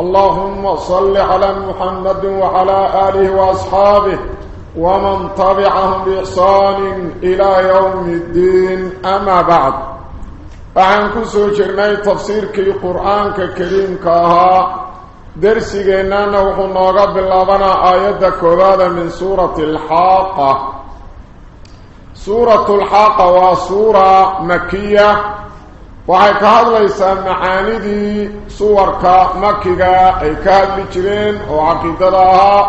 اللهم صل على محمد وعلى آله وأصحابه ومن طبعهم بإحسان إلى يوم الدين. أما بعد أعن كسو جرني تفسير كي قرآن كريم كاها. درسي جنانا وحنوغا باللبنا آيات كوبادة من سورة الحاقة. سورة الحاقة وسورة مكية. Waxay ka hadlaysaa macaanidii suwarka makiga ay ka hadli jireen oo caqiidada ahaa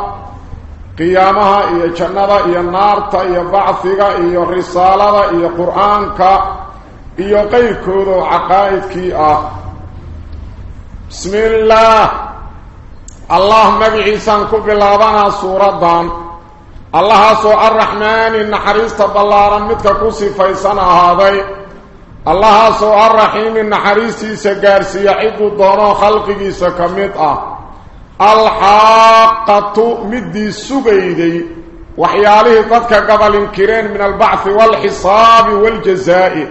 qiyaamaha iyo jannada iyo naarta iyo bacfiga iyo risaalada iyo qur-aanka iyo qeyrkooda oo caqaa'idkii ah bismi illaah allah magiciisaan ku bilaabanaa suuraddan allahaasoo arraxmaani naxariista ballaaran midka ku sifaysan ahaaday الله سو الرحيم النحريسي سغارسي عيدو دورو خلقي سكميت آه. الحاقة مدي سغيدي وحياله قدك قبل انكرين من البعث والحصاب والجزاء.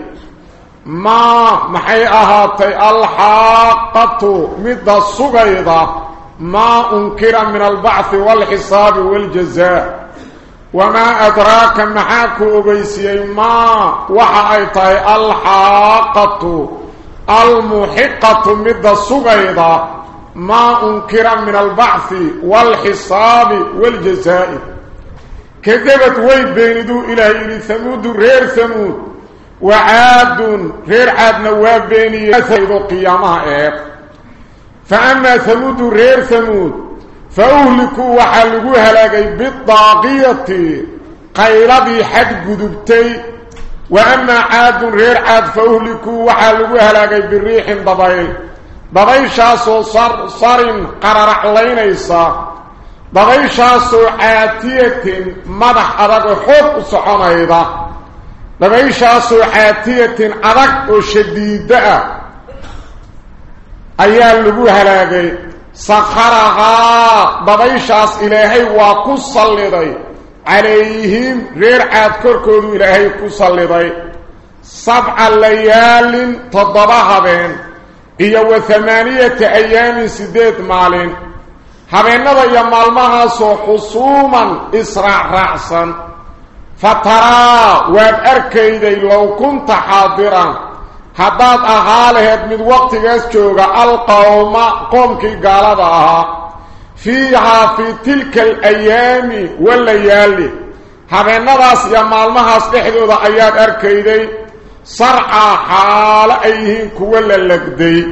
ما محيئها أهاتي الحاقة مدى السغيدة ما انكر من البعث والحصاب والجزاء. وما أدراك محاك أبيسي ما وحايته الحاقة المحقة مدى الصغيرة ما أنكر من البعث والحساب والجزاء. كذبت ويد بيندو إلى ثمود رير ثمود وعاد غير عاد نواب بيني يثيد القيامة إيه. فأما ثمود رير ثمود فأهلكوا وحلقوا هلاقي بالطاقية قيلبي حد قدبتي وأما عاد غير عاد فأهلكوا وحلقوا هلاقي بالريح ضبيل ضبيشاسو صر صر قرر علينيسا. ضبيشاسو عاتية مدح أدق حب صحنيضا ضبيشاسو عاتية أدق وشديدة. سخرها ضبيشاس إلهي وكسلدي. عليهم غير عاد كركود إلهي كسلدي. سبع ليال تضبها بين. إيا وثمانية أيام سديد مالين. هبين نضي مالمها سو حصوما إسرع رأسا. فترى واب أركيدي لو كنت حاضرا. حداد أهاله من وقت يسجوغ القوم قومك قالتها فيها في تلك الأيام والليالي هذه النظر يمال مها سلحدو ذا أياد أركيدي سرعى حال أيهن كوالا لقدي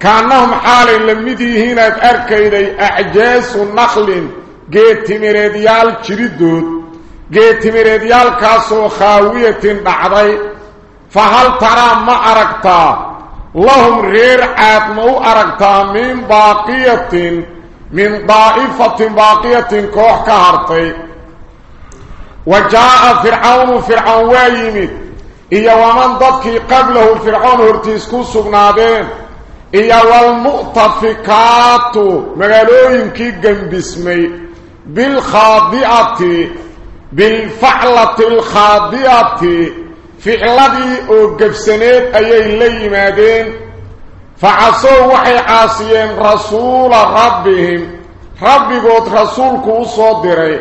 كانهم حال لمديهن أركيدي أعجاس النخل جيت مريديال جريدود جيت مريديال كاسو خاوية بعضي فهل ترى ما أركتا؟ لهم غير عاد ما أركتا من باقية من ضائفة باقية كوح كهرتي. وجاء فرعون فرعون وايمت إيا ومن ضدك قبله فرعون هرتيسكو سبنادين. إيا والمؤتفكات مغالوين كي جنبسمي بالخاضئة بالفعلة الخاضئة. في فعلدي أو أي ايي ليمادين فعصوا وحي عاصيين رسول ربهم ربي قد رسولك وصو ديري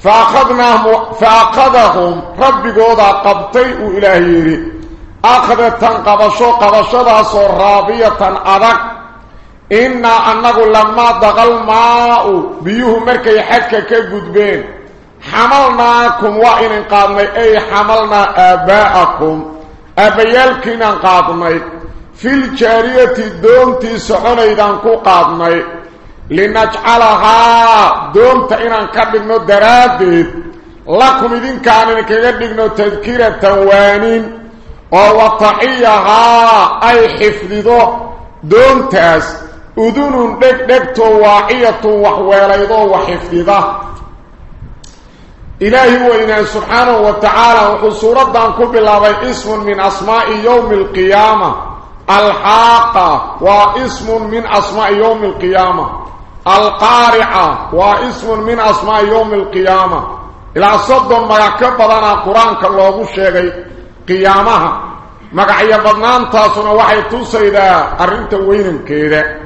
فاخذناهم فاخذهم ربي قد قبطي والهيري اخذتن قبشو قبشو صار رابيه ارق ان انه لما دخل ماء بيهم مركي حكه كغدبين حملناكم وإن قادمي أي حملنا آباءكم أبيالكنا قادمي في الجارية دونتي كو قادمي لنجعلها دونتا إنان كبقنو درادد لكم إذن كان كبقنو تذكيرة وانين ووطعيها أي حفظدو دونتاس أذن دك دكتو واعية وحواليضو وحفظه إلهي وإنا سبحانه وتعالى وصورة دانكو الله اسم من أسماء يوم القيامة. الحاقة واسم من أسماء يوم القيامة. القارعة واسم من أسماء يوم القيامة. إلى صدهم ما يكبرنا قرآن كالله الشيخي قيامها. مقعي بدنان تاسنا وحي توسيدا أرنت وين كيدا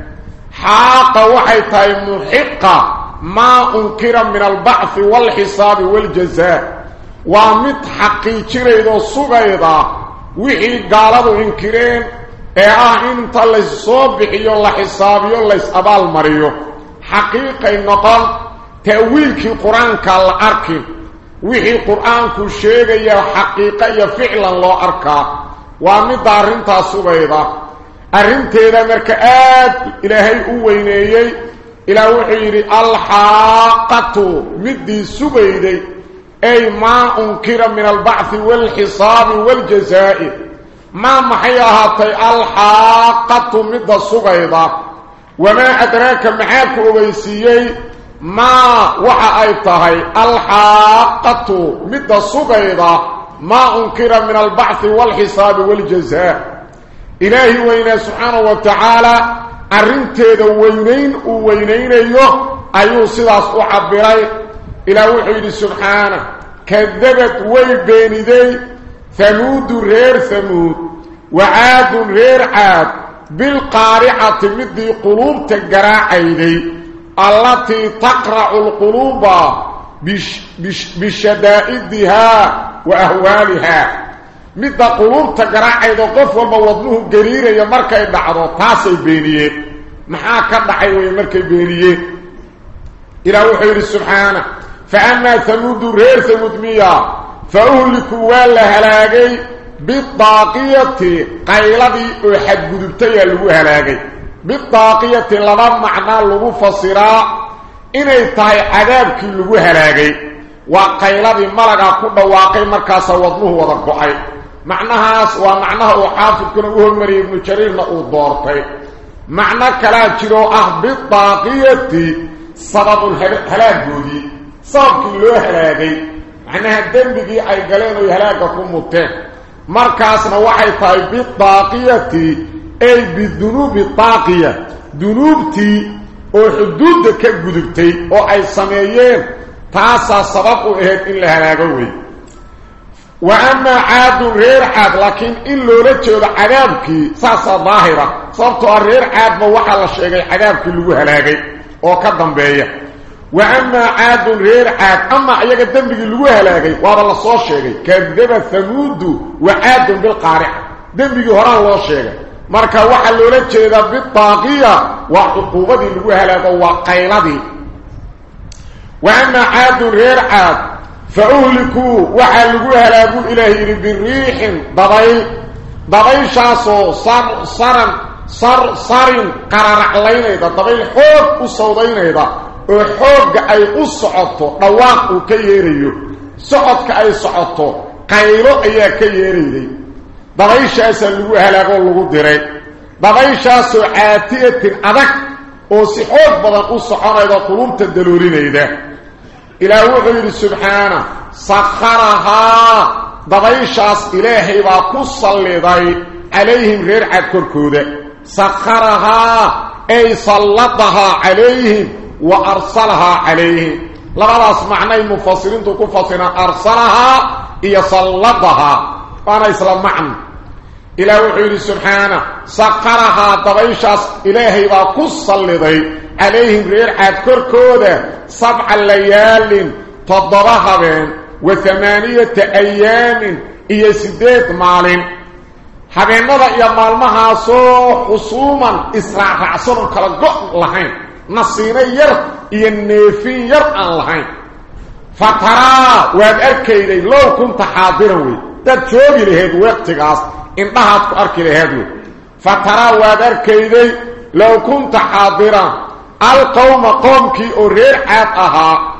حاقة وحي تاي محقة. ما أنكر من البعث والحساب والجزاء. وامت حقي جيريد سوغيدا وخي غالدو إنكرين. اي آه انت للصوب يحيو الحساب يليس أبال مريو. حقيقة النقل تاويل في القرآن كالارك وخي القرآن كو شيغيا حقيقة يا فعلا لو أركا. وامت ارنتا سوغيدا ارنتيدا مركه آد إلى هي wuxuu yidhi alxaaqatu middii sugayday ay maa unkira min albacthi waalxisaabi waaljazaa'i ما محي هاتي الحاقة مدى الصغيضة وما أدراك محاك أبيسيي ما وحا الحاقة مدى الصغيضة ما أنكر من البعث والحساب والجزاء إلهي وإنا سبحانه وتعالى أرنتيد وينين وينين أيوه أيوه سلاس أحبري إلى وحيد سبحانه كذبت ويبيني ثمود رير ثمود وعاد رير عاد بالقارعة مدي قلوب تقرع أيدي التي تقرع القلوب بش بش بشدائدها وأهوالها مدى قلوب تقرع أيدي قف والموضنه قريرة يمركا يدعضو تاسي بينيه محاكا دعيوه يمركا بينيه إلى وحير سبحانه فأما ثمود رير ثمود مياه فأهلكوا ولا هلاقي بالطاقية قيلدي أحد قدبتي اللو هلاقي بالطاقية لما معنى اللو فصراء إني تاي عذابك اللو هلاقي وقيلدي ملقا كل واقع مركز وضنه وضقعي معناها ومعناها حافظ كنا أهل مريم بن شرير نقول دورتي. معنى كلا جرو أه بالطاقية سبب الهلاك جودي. سبب كله هلاقي معناها الدنبقي أي قلين ويهلاككم مبتين مركزنا وحي طيب بالطاقية أي بالذنوب الطاقية. ذنوبتي وحدود كقدبتي وأي سميين. تاسا سبق إهد إلا هلاكوي وأما عاد غير عاد لكن إلا رجل عذابك ساسا ظاهرة صرتوا غير عاد موحى الشيء عذابك اللي هلاكي وكذن بيه. وأما عاد غير عاد أما أيها الدنبي اللي هلاقي وهذا الله صور شيء. كذب ثمود وعاد بالقارعة. دنبي هران الله شيء. مركا وحا لولا جيدا بالطاقية وعقوبة اللي هلاقي وقيلة وأما عاد غير عاد فأهلكوا وحا اللي هلاقوا إلهي بالريح ضبيل ضبيل شاسو صر صرن صر صرن قرر علينا إذا ضبيل حوق الصوضين إذا u socoto dhawaaq uu ka yeerayo socodka ay socoto qaylo ayaa ka yeerayday dabayshaasaa lagu halaagoo lagu diray dabayshaasoo caatiyatin adag oo si xoog badan u soconayda qulubta إلى وحي سبحانه سخرها ضيشاس إلهي وقص لذي عليهم غير عكركودة سخرها أي صلتها عليهم وأرسلها عليهم. لقد أسمعنا المفصلين تكفصنا أرسلها إي صلتها فأنا إسلام معنى إلى وحي سبحانه سخرها ضيشاس إلهي وقص لدي عليهم غير عاد كركودة سبع الليال تضرها بين وثمانية أيام إيا سديت مال حبيننا إيا مالمها سو خصوما إسراع رعصر كالقوء لحين نصينا ير aan lahayn fataraa waad arkayday low kunta xaadiran wey dad joogi laheed waqtigaas indhahaad ku arki laheed wey fataraa waad arkayday low kunta xaadiran القوم قوم أو رير عاد أها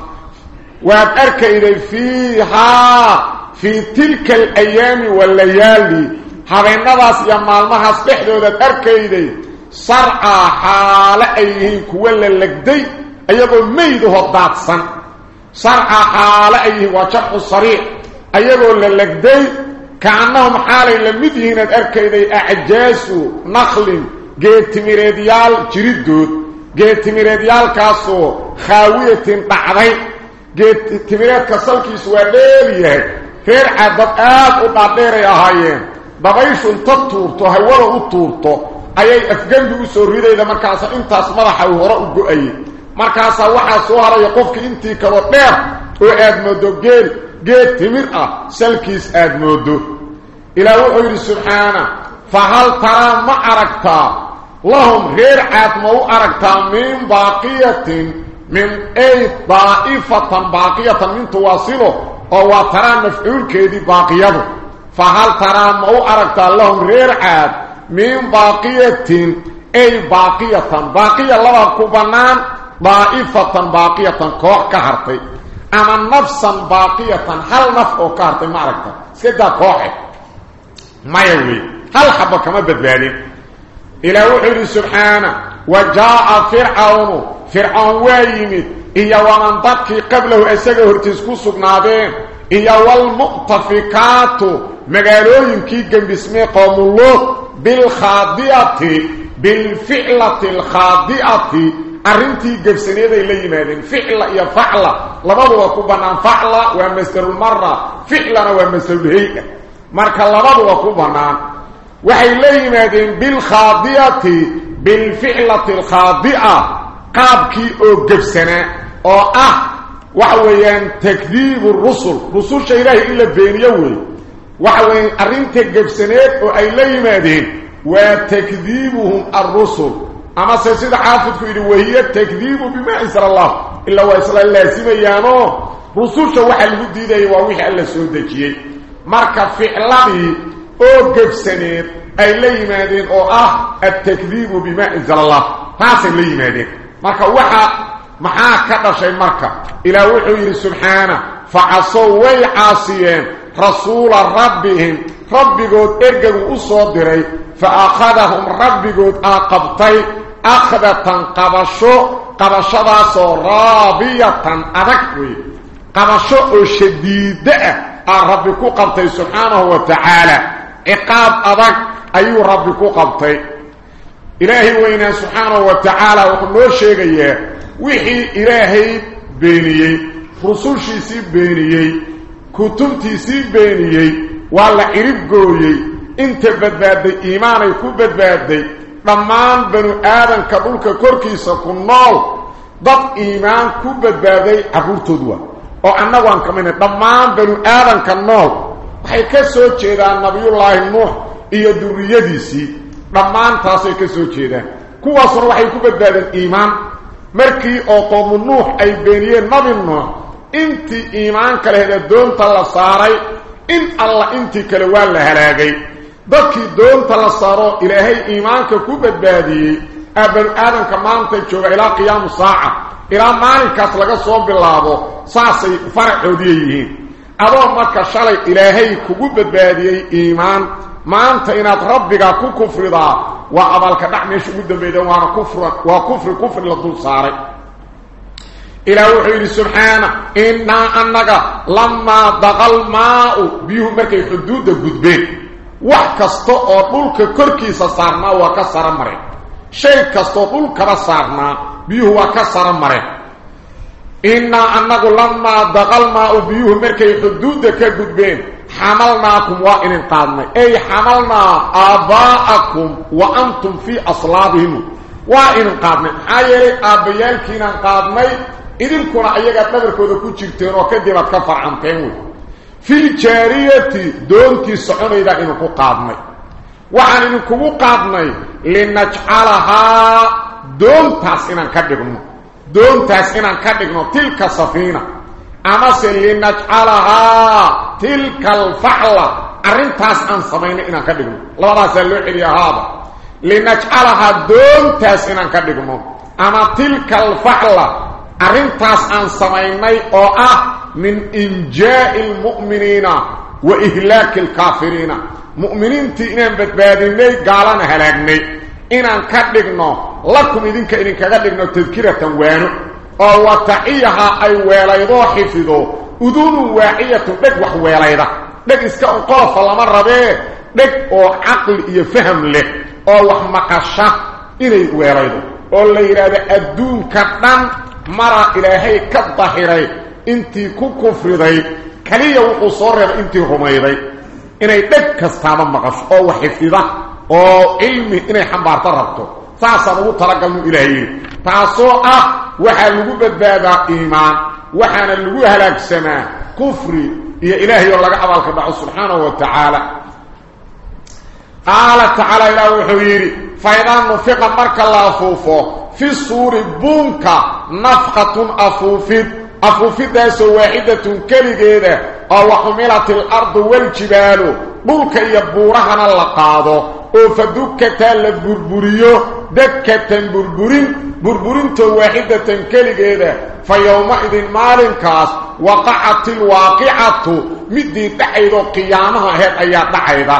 وابارك إلي فيها في تلك الأيام والليالي. حرين نباس يا مالمها سبحدو ذات ارك إلي. سرعا حال ايهن كوالا لكدي ايضو ميدو هداتسا سرعا حال ايهن وشرح صريح. ايضو للكدي كأنهم حالي لمدهن ارك إلي اعجاسو نخل جيت مريديال جريدو جيت تميريديال جريدود جيت تميريديال كاسو خاوية بعضي جيت تميريد كسلكيس وليليه فير عدد آد وقادير يا هايين دبايش تطورتو هولا وطورتو ayay afgandu u soo ridayda markaas intaas madaxa uu hore u go'ay markaas waxa soo haray qofkii intii kala dheer oo aad moodo geel geed timir ah salkiis aad moodo ilaa wuxuu yiri subhana fa hal tara ma aragta ma u aragta min baqiyatin min ay da'ifatan baqiyatan min tuwasilu oo waa tara mafcuulkeedii baaqiyadu fa hal tara ma u aragta lahum gheer aad من باقية أي باقية باقية لها كبنان ضائفة باقية كوح كهرتي أما نفسا باقية هل نفع كهرتي ما عرفت سيدا كوح ما يوي هل حبا كما بدبالي إلى وحيد سبحانه. وجاء فرعون. فرعون وايمت إيا ومن ضدك قبله أساقه ارتسكو سقنابين إيا والمؤتفكات. مقالوين كي جنب اسمه قوم الله بالخاضئة. بالفعلة الخاضئة. أرنتي قبسنية إلي مادين فعلة يا فعلة. لبضوا كوبانا فعلة. ومستر المرة. فعلة ومستر الهيئة. مركا لبضوا وحي إلي مادين بالخاضئة بالفعلة الخاضئة قابكي أو قبسنا أو أه. وحويان تكذيب الرسل. رسول شيء إلا بينيوي وحوين أرنت قبسنات وأي ليمادين وتكذيبهم الرسل. أما سيسيد حافظ كيري وهي التكذيب بما إسر الله. إلا وإسر الله سيبيانو رسول شوحا الهديدي ووحا الله سودكي. مركب فعلبي أو قبسنات أي ليمادين أو أه التكذيب بما إسر الله فاسم ليمادين مركب وحا محاكا كدشي مركب إلى وحي سبحانه فعصوا ويعاصيين رسول ربهم ربكود ارجعوا أصدري فأخذهم ربكود آقبتي أخذة قبشو قبشة رابية أذكوي قبشو شديدة ربكو قبتي سبحانه وتعالى عقاب أدك أي ربك قبطي. إلهي وإنا سبحانه وتعالى وقال له شيئا وحي إلهي بينيي. رسوشي سيب بينيي. كتبتي سيب بينيي. وعلى إرب قويي. إنت بدباد دي إيماني كو بدباد دي ممان بنو آدم كبولك كوركي سكون نو ضد إيمان كو بدباد دي أبورتو دوا وعنوان كمينة ممان بنو آدم كنو. Waxay ka soo jeedaan nabiyullaahi nuux iyo durriyadiisii dhammaantaasay ka soo jeedaan kuwaasuna waxay ku badbaadeen iimaan markii oo qoomu nuux ay beeniyeen nabi nuux intii iimaanka laheed doonta la saaray in alla intii kale waa la halaagay dadkii doonta la saaro ilaahay iimaanka ku badbaadiyey banu aadamka maanta jooga ilaa qiyaamu saaca ilaa maalinkaas laga soo bilaabo saasay faracoodiya yihiin adoo marka shalay ilaahay kugu badbaadiyey iimaan maanta inaad rabbiga ku kufridaa waa abaalka dhac meesha ugu dambeeyda waana kufr waa kufri kufri la dul saaray إلى وحيد سبحانه إنا أنك لما دغى الماء بيه مركي حدود قدبين وحكستو أطولك كركي سصارنا وكسر مري شيء كستو أطولك بصارنا بيه وكسر مري إنا أنك لما دغى الماء بيه مركي حدود كقدبين حملناكم وإن قادنا أي حملنا آباءكم وأنتم في أصلابهم وإن قادنا حيالي قادنا idinkuna ayaga dhabarkooda ku jirteen oo kadib aad ka farcanteen wey fil jaariyati doontii soconayda idinku qaadnay waxaan idinkugu qaadnay linajcalahaa doontaas inaan ka dhigno دون تاسين ان كدغنو تلك سفينه اما سلينك على تلك الفحله أرنتاس أن سمينه ان كدغنو لا لا سلو خير يا هذا. لنجعلها دون تاسين ان كدغنو أما تلك الفحله أرنتاس أن سمينه أو آه من إنجاء المؤمنين وإهلاك الكافرين. مؤمنين تي ان بتبادني قالنا هلكني inaan ka dhigno lakum idinka idinkaga dhigno tadkiratan waano oo wataciyaha ay weelaydoo xifido udunun waaciyatun dheg wax weelayda dheg iska unqolofa lama rabee dheg oo caqli iyo faham leh oo wax maqasha inay weelaydo oo la yidhaahdo adduunka dhan mara ilaahay ka dahiray intii ku kufriday kaliya wuxuu soo reebay intii rumayday inay dheg kastaaba maqasho oo wax xifdida oo cilmi inay xambaarto rabto saasaan ugu talagalnu ilaahay taasoo ah waxaa lagu badbaadaa iimaan waxaana lagu halaagsamaa kufri iyo ilaahay oo laga abaalka dhaco subxaanahu wa tacaala qaala tacaala ilaah wuxuu yidhi faidaa nufiqa marka la afuufo fi suuri buunka nafqatun afuufid afuufidaasoo waaxidatun keligeeda oo waxumilat ilardu waljibaalu dhulka iyo buurahana la qaado أو فدكتا لبربريو دكتا بربرين بربرين تو واحدة كالجيدة فيومئذ مال كاس وقعت الواقعة مد دعيد قيامها هل ايات دعيدة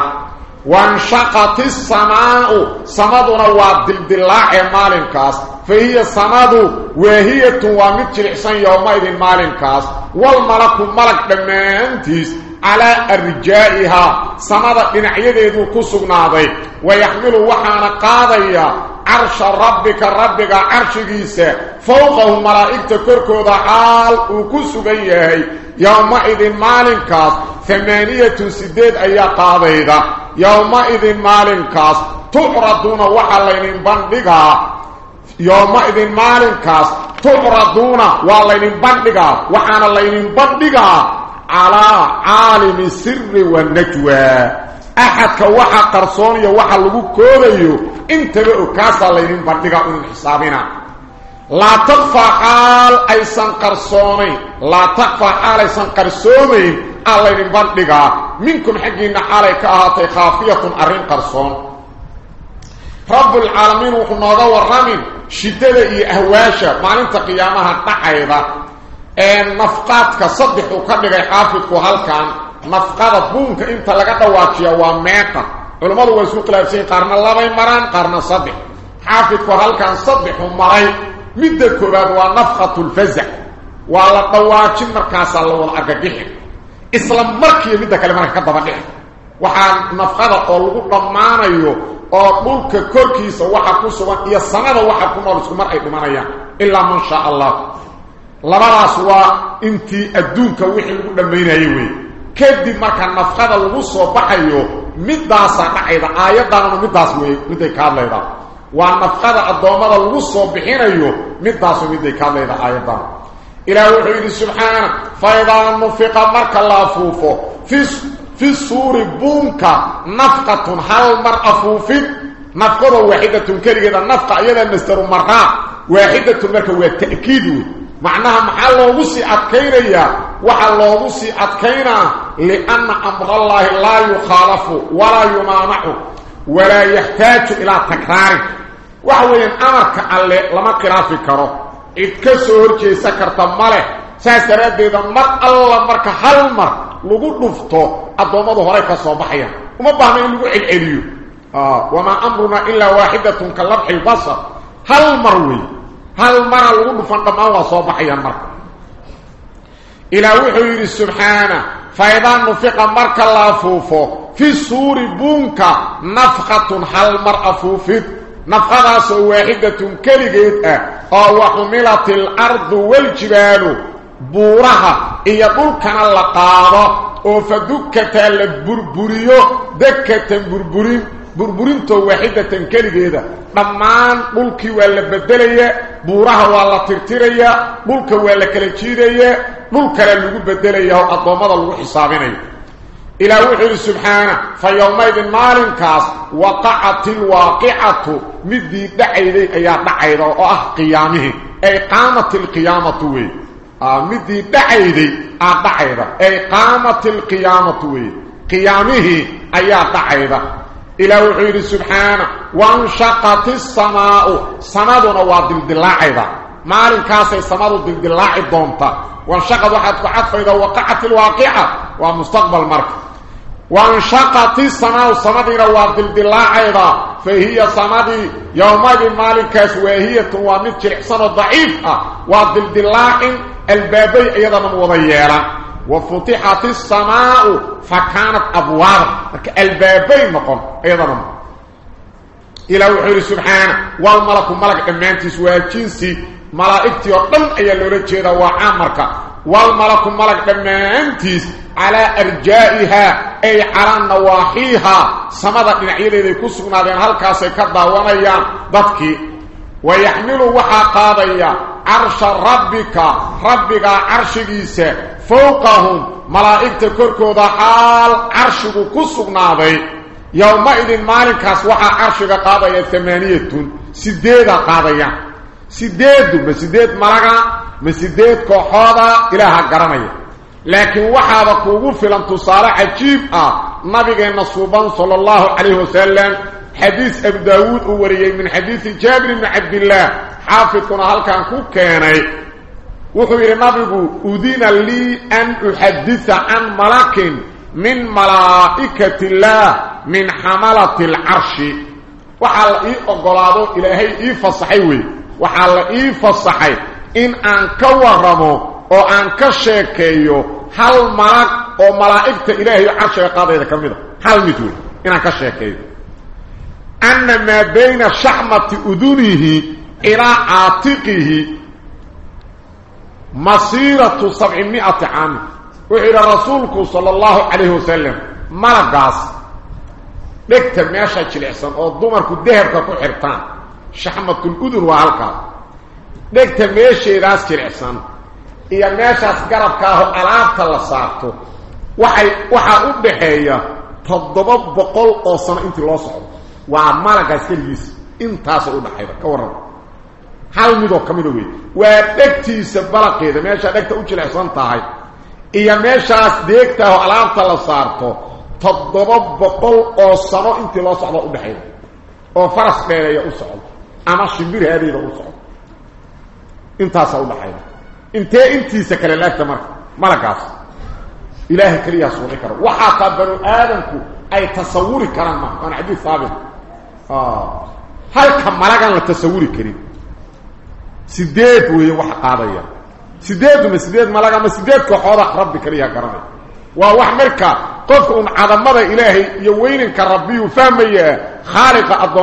وانشقت السماء سمدنا وابدل دلاح مال كاس فهي سمد وهي توامد جلحسن يومئذ مال كاس والملك ملك بمانتيس على أرجائها. سمد دنعيده كسغناده ويحمل وحانا قاضيا عرش ربك ربك عرشيسه فوقه ملائكة كركودا حال وكسغيهي يومئذ مالنكاس. ثمانية سديد أيا قاضيده يومئذ مالنكاس. تعرضون وحلين بندقا. يومئذ مالنكاس. تعرضون وحلين بندقا. وحانا لين بندقا. على عالم السر والنجوى. أحد كوحا قرصوني وحا لغو كوديو إنت بقو كاسا لين بندقا من حسابنا لا تخفى حال أيسان قرصوني. لا تخفى حال أيسان قرصوني. الله بندقا منكم حقين حالك اهاتي خافية أرين قرصون. رب العالمين وحنوغا ورامين. شدة إي اهواشا معنى قيامها نفقاتك صدح وكبغي حافظك وهالكان نفقات بونك انت لقد واجيا وميقا علماء ويسوق لابسين قارنا اللبي مران قارنا صدح حافظك وهالكان صدح ومرين مدى كباد ونفقة الفزع وعلى طواجين مركاسا الله ka daba dhix waxaa nafqada oo lagu dhammaanayo oo dhulka korkiisa waxa ku sugan iyo sanada waxa ku nool isku mar ay dhimanayaan. Ilaa man sha allah labadaas waa intii adduunka wixii lagu dhammaynayay wey kadib marka nafqada lagu soo baxayo midaasaa dhacayda aayaddaanuna midaas wey midday ka hadlaydaa waa nafqada addoommada lagu soo bixinayo midaasu midday ka hadlayda aayaddaana إلى وحيد سبحانه فإذا نفق مرك الله أفوفه في, في السور بونك نفقة هل مر أفوفه نفقة واحدة كريجة نفقة أيضا نستر مرة واحدة مرك والتأكيد معناها محل لو سي ادكينا وحا لو سي ادكينا لأن أمر الله لا يخالف ولا يمانع ولا يحتاج إلى تكرار. وحوي امرك على لما كرافي كرو. اد كسور جي سكرت مره ساسره دي دم الله مرك حل ما لو دفتو. ادمه هوري كسوبخيا وما باهنا لو عيد آه، وما أمرنا إلا واحدة كلمح البصر. هل مروي هل مرة لغن فاندم الله صوبح يمرك إلى وحير السبحانه فإذا نفق مرك الله فوفه في سور بونك نفقة هل مرء فوفه نفقة سوى واحدة كالغيت وحملت الأرض والجبال بورها يقولكنا اللقاء وفدكتا لبربريو دكة بربريو. قاده أو فدكتا لبربريو دكتا بربرين بربرينتو واحدة كليجيدا ضمان دولكي ولا بدليا بورها ولا ترتيريا دولك ولا كلا جيديا دولك لو بدليا أو ادومدا لو حسابينيا إلى وحي سبحانه فيومئذ مالنكاس وقعت الواقعة مدي دعيدي أي دعيدي وأه قيامه أي قامت القيامة وي آه مدي دعيدي أه دعيدي أي قامت القيامة وي قيامه أي دعيدي إلى وحي سبحانه وانشقت السماء. سمدنا ودلدلاعيدا مالنكاس السماء دلدلاعي دونتا. وانشقت واحد فعد فإذا وقعت الواقعة ومستقبل مركز. وانشقت السماء السماء وادلدلاعيدا فهي صمدي يومئذ مالكاس واهية ومد جلحسن ضعيفة وضلدلاء البابي أيضا وضيالا وفتحت السماء فكانت أبواب البابي مقام. أيضا إلى وحير سبحانه. والملك ملك أمانتي سوى جنسي. ملائكتي وقم أي اللي رجيدا وعامرك والملك ملك أمانتي على أرجائها. أي على نواحيها. سمدت نعيلي ذي كسرنا ذين هالكاسي كداوانيا ضدكي. ويحمل وحا قاضيا. عرش ربك. ربك عرشكيسة فوقهم ملائكة كركودا حال عرشك كسرنا ذي يومئذ مالكاس وحا عرشك قاضيا ثمانية سديدة سديد ما سديد ملقا ما سديد كوحودا إلها قرمية لكن وحابا كوغو فلان تصالة عجيب. آه. نبينا صوبان صلى الله عليه وسلم. حديث أبو داود أوريي من حديث جابر بن عبد الله. حافظنا هل كان وخبر النبي أذين لي أن أحدث عن ملاك من ملائكة الله من حملة العرش. وحال إيه إقلاده اي فصحي صحيوي وحال اي فصحي. إن أنكوى رمو أو أنكشيكيو هل ملاك أو ملائكة إلهي عرش يقاضي إذا كميدا هل ميتوي إن أنكشيكيو أن ما بين شحمة أذنه إلى عاتقه rasuulku sala allahu calayhi wasalam malagaas dhegta meesha jilicsan oo dumarku dahabka ku xirtaan shaxmatul udun waa halkaas dhegta meesheedaas jilicsan iyo meeshaas garabka ah oo alaabta la saarto waxay waxaa u dhaxeeya toddoba boqol oo sano intii loo socdo waa malagaas keligiis intaasoo u dhaxayda ka hal midoo ka mida wey waa dhegtiisa balaqeeda meeshaa dhegta u jilicsan tahay iyo meeshaas deegta ah oo alaabta la saarto toddoba boqol oo sano intii loo socdo u dhaxayda oo faras dheereeya u socdo ama shimbir haadeeda u socdo intaasaa u dhaxayda intee intiisa kale laagta marka malagaas ilaahay kaliya suuqi karo waxa ta banu aadamku ay tasawuri karaan ma aan xadiis saabit ah halka malagan la tasawuri karin سيديد وهي وخ قاديا سيديد ما سيديد ما لقى ما سيديد كخوره ربي كريا كرم وا وخ مركا قف ان عظمه الاله يوينك ربي وفهمي خارق ابو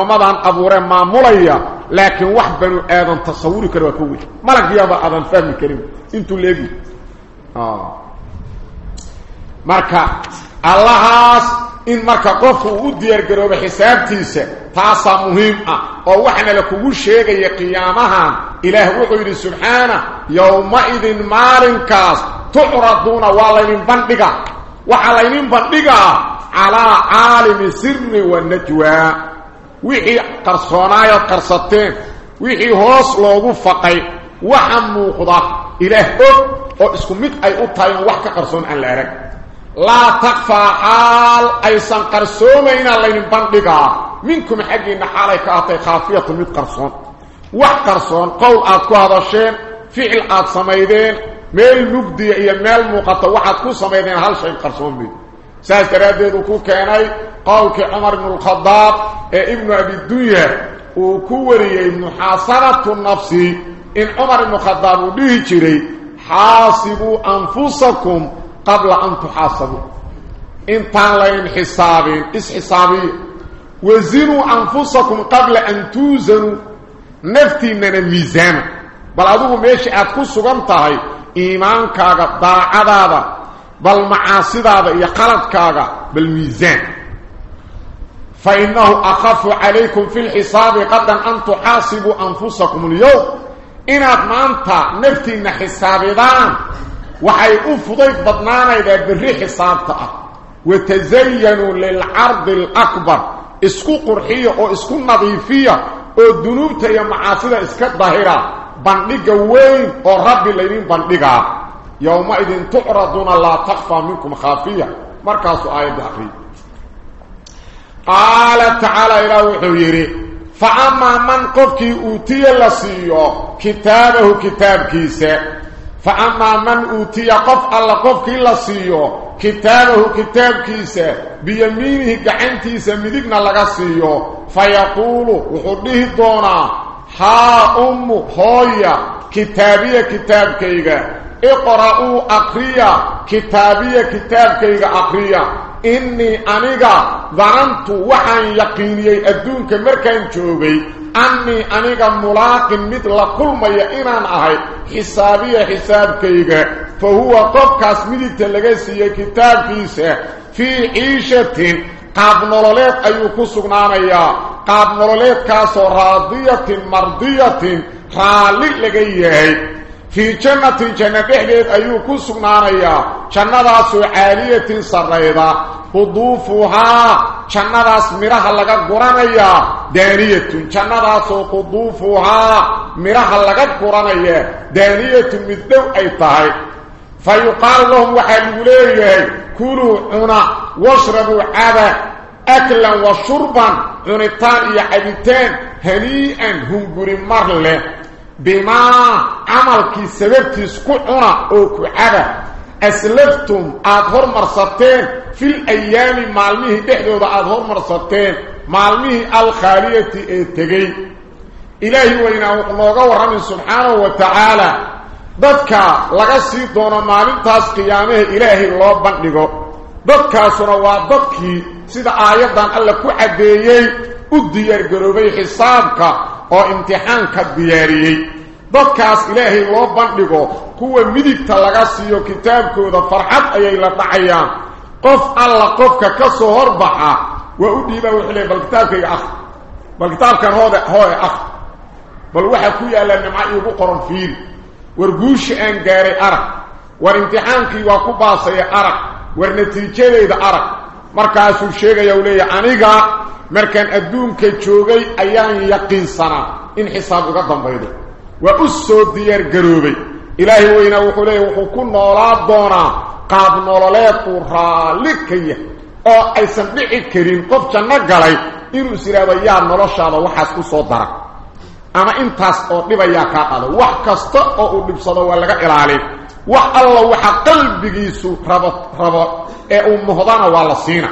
ابوره ما مليا لكن وحب أيضا تصورك ركوي ملك يا اذن فامي كريم انتو ليفي آه مركا الله إن مركا قف وديار حساب تيسي تاسا مهمه أو وحنا لكو شيغه قيامها إله وحيري سبحانه يومئذ مال كاس تعرضون والاينين بندقا وحالاينين بندقا على عالم سر والنجوى. وحي قرصانايا قرصتين. وحي هوس لوغو فقاي وحمو خدا إله أب واسكمت أي أطايم وحك قرصان عن الارك لا تقفى حال أي سنقرصومين اللاينين بندقا منكم حقين حالي كأطي خافية من قرصان وحقرصون قول آتكو هذا الشيء فعل آت سميدين ميل نقدي إيا ميل موقت وحدكو سميدين هل شيء قرصون بي ساس تردد وكو كيني قولك عمر بن الخطاب ابن أبي الدنيا وكووري ابن حاصرة النفس إن عمر بن الخطاب الخضاب ديكري حاسبوا أنفسكم قبل أن تحاسبوا إن تانلين حسابين إس حسابين وزنوا أنفسكم قبل أن توزنوا نفتي من الميزان. بل أدوه ماشي أتكسو قمتها إيمان كاغا داعا دادا بل معاصي دادا يقلت كاغا بالميزان. فإنه أخف عليكم في الحساب قد أن تحاسبوا أنفسكم اليوم. إن أدمانتا من حساب دان وحي أفضيك بطنانا إذا بري حساب تا وتزينوا للعرض الأكبر. اسكو قرحية أو اسكو نظيفية. Oo dunuubta iyo macaasida iska dahira bandhiga weyn oo rabbi laydin bandhigaa yowmaidin tucraduuna laa takfaa minkum khaafiya markaasuu aayadda akriy qaala tacaala ilaah wuxuu yidhi fa amaa man qofkii uutiya la siiyo kitaabahu kitaabkiisa fa amaa man uutiya qof alla qofkii la siiyo kitaabahu kitaabkiisa biyamiinihi gacantiisa midigna laga siiyo فيقول وحده دونا ها أم هويا كتابية كتاب كيغا. اقرأوا أقريا كتابية كتاب كيغا أقريا. إني أنيغا ظننت وحن يقيني أدونك مركان جوبي. أني أنيغا ملاق مثل كل ما يئنان أهي. حسابية حساب كيغا. فهو قفكاس مديك تلغيسي كتاب كيسا في عيشة قاب نولوليد أيو كسغنانيا قاب نولوليد كاسو راضية مرضية رالي لغيهي في جنة جنة بحديد أيو كسغنانيا جنة داسو عالية سريضة قضوفها جنة داس مرها لغا قرانيا دانية جنة داسو قضوفها مرها لغا قرانيا دانية مدو أي طهي فيقال لهم وحال يقوليه كلوا عنا واشربوا عبا أكلا وشربا عنطان يحبتان هنيئا هم قري مرله بما عملك سببتي سكو عنا أو كعبا أسلفتم أظهر مرصتين في الأيام معلمه دحدو أظهر مرصتين معلمه الخالية التقي إلهي وإنه نوغا ورمي سبحانه وتعالى dadka laga sii doono maalintaas qiyaamaha ilaahay loo bandhigo dadkaasuna waa dadkii sida aayaddan alla ku caddeeyey u diyaargaroobay xisaabka oo imtixaanka diyaariyey dadkaas ilaahay loo bandhigo kuwa midigta laga siiyo kitaabkooda farxad ayay la dhacayaan qof alla qofka ka soo horbaxa waa u dhiibaa wuxuu leey bal kitaabkayga akh bal kitaabkan hoode hooe akh bal waxaa ku yaalla nimco iigu qoran fiiri warguusha aan gaaray arag. War imtixaankii waa ku baasaya arag. War natiijadeyda arag. Markaasuu sheegaya u leeyahay aniga markaan adduunka joogay ayaan yaqiinsanaa in xisaab uga dambaydo. Waa u soo diyaar garoobay. Ilaahay weynaa wuxuu leeyahy wuxuu ku noolaa doonaa qaab nololeed uu raalli ka yahay oo aysan dhici karin. Qof janno galay inuu is yaa noloshaada waxaas ku soo dara ama intaas oo dhibayaa kaa qado wax kasta oo uu dhibsado waa laga ilaalin wax alla waxa qalbigiisu rabo rabo ee uu muhdana waa la siina.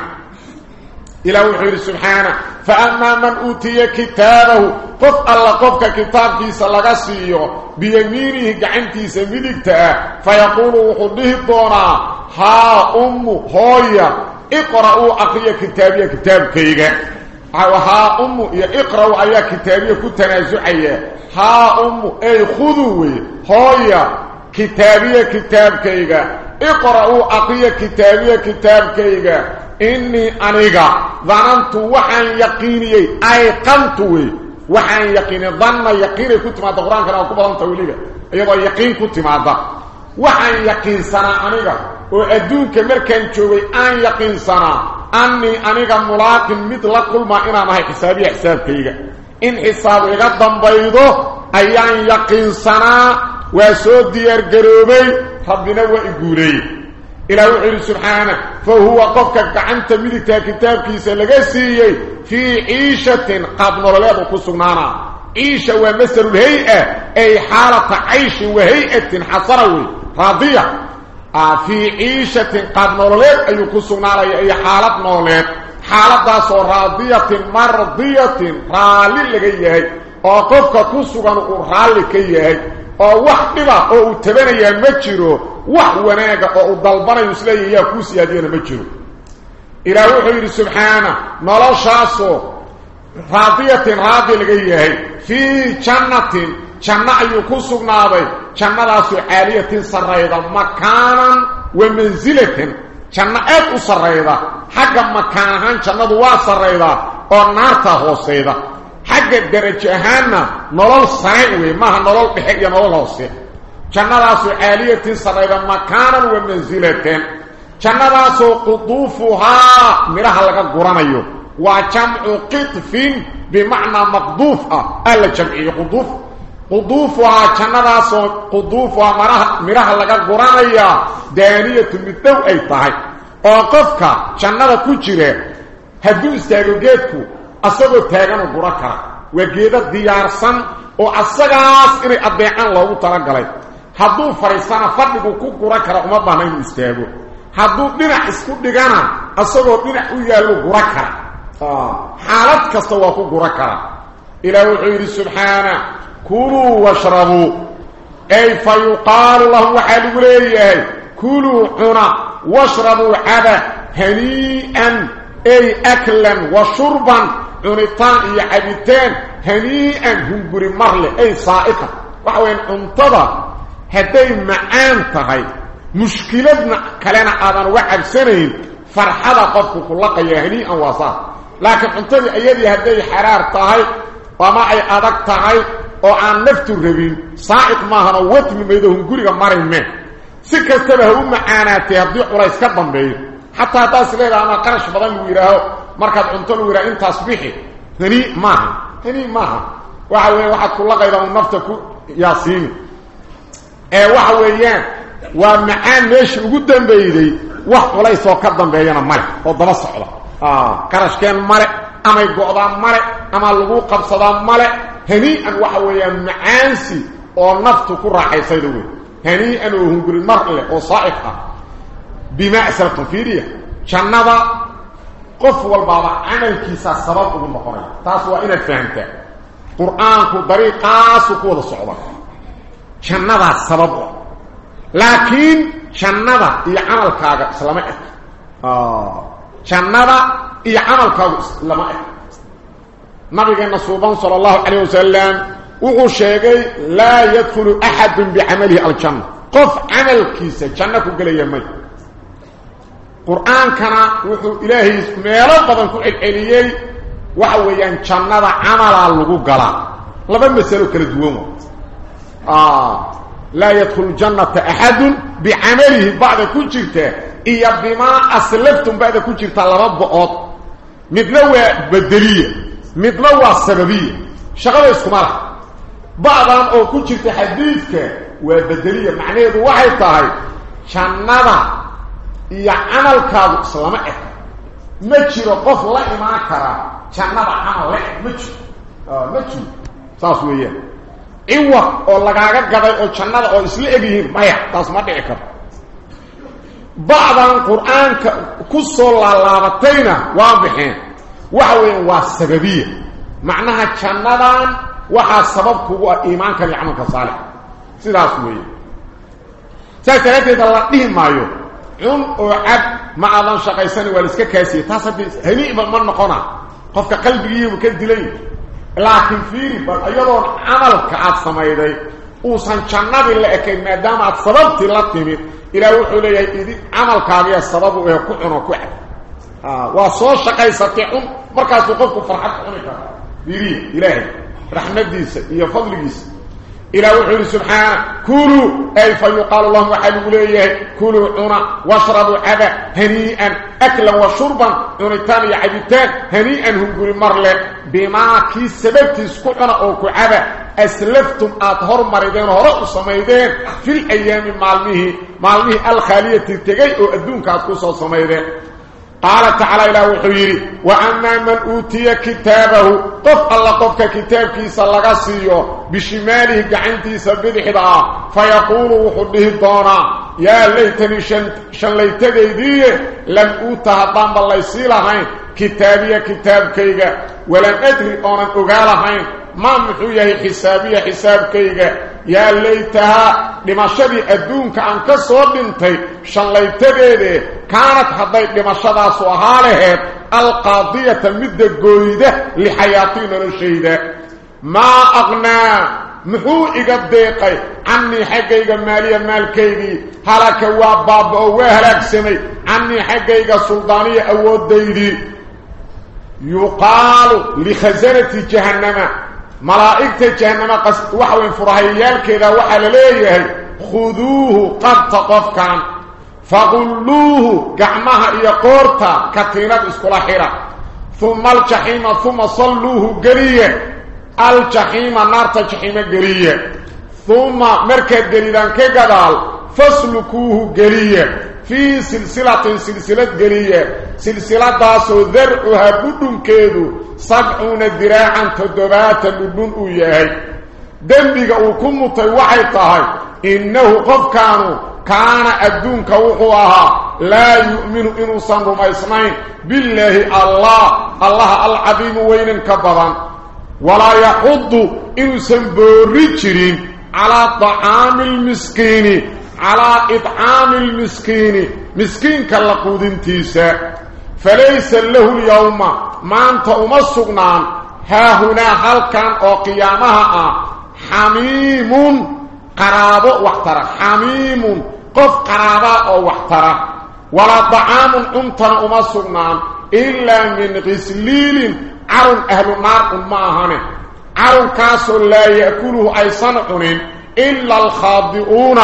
إلى وحير سبحانه فأما من أوتي كتابه قف الله قفك كتاب كيس لغسيه بيمينه قعنتي سميدكتا فيقول وحده الدونا ها أم هويا اقرأوا أقريا كتابية كتاب كيغا ها أم اقرأوا أيا كتابية كتنازعية. ها أم أي خذوا هويا. كتابية كتاب كيغا. اقرأوا أقريا كتابية كتاب كيغا. إني أنيقا ظننت وحن يقيني أي قنتوي. وحن يقيني. ظن يقيني كنت ما تقران كنا وكبضا توليك أيضا يقين كنت ما ظن وحن يقين سنة أنيقا وأدونك مركن شوي أن يقين سنة. أني أنيقا ملاق مثل كل ما إنا ما حسابي حساب كيغا إن حسابي قدام بيضو أيان يقين سنة وسود ديار قروبي ربنا وإقوري إلى وحير سبحانه فهو قفك ملكتا كتاب كيسا لغسيي في عيشة قبل نرلاب كسغنانا عيشة ومثل الهيئة أي حالة عيش وهيئة حصروي راضية في عيشة قبل نرلاب أي كسغنانا أي حالة نرلاب حالة داسو راضية مرضية رالي لغيهي وقفك كسغن رالي كيهي oo wax dhiba oo uu tabanaya ma jiro wax wanaaga oo uu dalbanayo isleeyahay yaa ku siyaadiyana ma jiro ilaa wuxuu yidhi janno ayuu ku sugnaaday jannadaasoo caaliyatin sarrayda makaanan wa mansilatan janno aad u sarrayda xagga makaan ahaan jannadu waa sarraydaa oo naartaa hoosayda xagga darajo ahaanna nolol sare wey maaha nolol dhexe iyo nolol hoose jannadaasoo caaliyatin sarrayda makaanan wa mansilatan jannadaasoo quduufuhaa midhaha laga guranayo waa jamcu qidfin bimacnaa maqduuf ah alla jamciyo quduuf quduufuhaa jannadaasoo quduufuhaa maraha midhaha laga guranayaa daaniyatu mid ay tahay. Oo qofka jannada ku jira hadduu istaago geedku asagoo taaganu guro kara. Waa geeda diyaarsan oo asagaas inay addeecaan loogu talagalay. Hadduu fadhiisana fadhigu ku guro kara uma baahna inuu istaago. Hadduu dhinac isku dhigana asagoo dhinac u yaallo guro kara. Xaalad kasta waa ku guro kara. Ilaah wuxuu yidhi subxaana كلوا واشربوا. أي فيقال له وحال ليه كلوا عنا واشربوا عبا هنيئا أي اكلا وشربا. عنطان اي عبتان هنيئا هم قري مرله أي صائقا. وحوين انتظر. هدي معان تهي. مشكلتنا كلنا آذان وحب سنين. فرحة قفك كلها يهنيئا وصا لكن انتظر أيدي هدي حرار تهي. وما اي أدق تهي. Oo aan naftu rabin saa'iq maahana watmi meedahum guriga marin me si kastaba ha u macaanaatay haddii culays ka dambeeyo xataa haddaas leedaha ama qarash badan lagu yidhaaho markaad cunto lagu yidhaha intaas bixi hani maaha hani maaha waxa weeye waxaad ku laqaydaa un nafta ku yaasiini ee waxa weeyaan waa macaan meeshii ugu dambeyday wax culays oo ka dambeeyana male oo daba socda qarashkeen male amay go'daan male ama lagu qabsadaa male هنيئا وحويا معانسي أو نفط كراحي سيدوي هنيئا وهنقل أو صائقة بما أسرت فيريا شنبا قف والبابا عمل كيسا سبب ابن مقرن تاسوا إنا فهمت قرآن كو طريقاس وكوضا صعوبة شنبا سبب لكن شنبا إيا عمل كاغا سلامة آه شنبا إيا عمل كاغا سلامة نبي مصوبا صلى الله عليه وسلم وهو شيء لا يدخل أحد بعمله الجنة قف عمل كيسة جنة قل يمي القرآن كان وهو إلهي سميرا بضن كل إليه وهو ينجنة عمل اللغو قلع لابد مسألو كردوه آه لا يدخل جنة أحد بعمله بعد كل شرطة إيا بما أسلفتم بعد كل شرطة لرب أوت مبنوه بدليه midna waa sababiye shaqada isku mala bacdan oo ku jirta xadiidka waa bedeliya macnaheedu waxay tahay jannada iyo camalkaadu islama eg ma jiro qof la imaan kara jannada camal le ma jiro ma jiro saas weeyaan ciwa oo lagaaga gaday oo jannada oo isla eg yihiin maya taas ma dhici karto bacdan qur-aanka ku soo laalaabatayna waa bixeen وحوين والسببية معناها جنادان وحا سبب كوغو إيمانك لعملك صالح سيدا سوية. سيدا الله دين مايو. عن أو عب ما أظن شقيساني والسكا كاسي تاسد هنيء من نقونا. قفك قلبي وكالدلين لكن فيه بل أيضا عملك عاد سمايدي. uusan jannadii la ekayn maadaama aad sababtii la timid ilaa wuxuu leeyahay idi camalkaagiya sababu ee ku cuno ku cab markaasuu qofku farxad cuni kara biriya ilaahay raxmadiisa iyo fadligiisa. إلى وحده سبحانه كلوا أي فيقال الله وحده إليه كلوا عنا واشربوا عبا هنيئا أكلا وشربا عنتان يعبتان هنيئا هم قول مرلة بما كي سببت اسكعنا أو كعبا أسلفتم أطهر مريدين ورأوا صميدين في الأيام معلمه معلمه الخالية تتقي أدون كاتكوسا صميدين قال تعالى إلى وحيري وأما من أوتي كتابه قف الله قفك كتاب كيسا لغسيه بشماله قعنتي سبدي حدا فيقول وحده الدونا يا ليتني شن, شن ليتني دي لم أوتها طام بالله كتابية كتاب كيغا ولم أدري أنا أقالهين ما محوية حسابية حساب يا ليتها لما شدي أدونك عن كسور بنتي ليتني كانت حضيت لما شدى سوهاله القاضية مدة قويدة لحياتنا الشيدة ما أغنى محو إقديقي عني حقيقة مالية مالكيدي هلك واباب وهلك سمي عني حقيقة سلطانية أود ديدي يقال لخزنة جهنم ملائكة جهنم قصد وحوين فرهيال كذا وحل ليه خذوه قد تقف كان فقلوه قعمها إيا قورتا كتينات اسكولا حيرا ثم الجحيم ثم صلوه قرية. الجحيم نار تجحيم قرية. ثم مركز قريدان كقدال فاسلكوه قرية. في سلسلة سلسلة قرية سلسلة داسو ذرعها بدن كيدو. سبعون ذراعا تدبات بدن اياهي دنبغا وكم متوحي طهي إنه قف كانوا كان أدونك وحوها لا يؤمن إنسان رميسنين بالله الله. الله العظيم وين كبضا ولا يحض إنسان بوريتشرين على طعام المسكين. على إطعام المسكين. مسكين كاللقود انتيسا فليس له اليوم ما أنت أمسقنان ها هنا هل كان أو قيامها؟ حميم قرابة واحترى حميم قف قرابة أو واحترى ولا طعام أمتنا أمسقنان إلا من غسليل. عرن أهل النار أمهانه عرن كاسو لا يأكله أي صنعن إلا الخاضئون.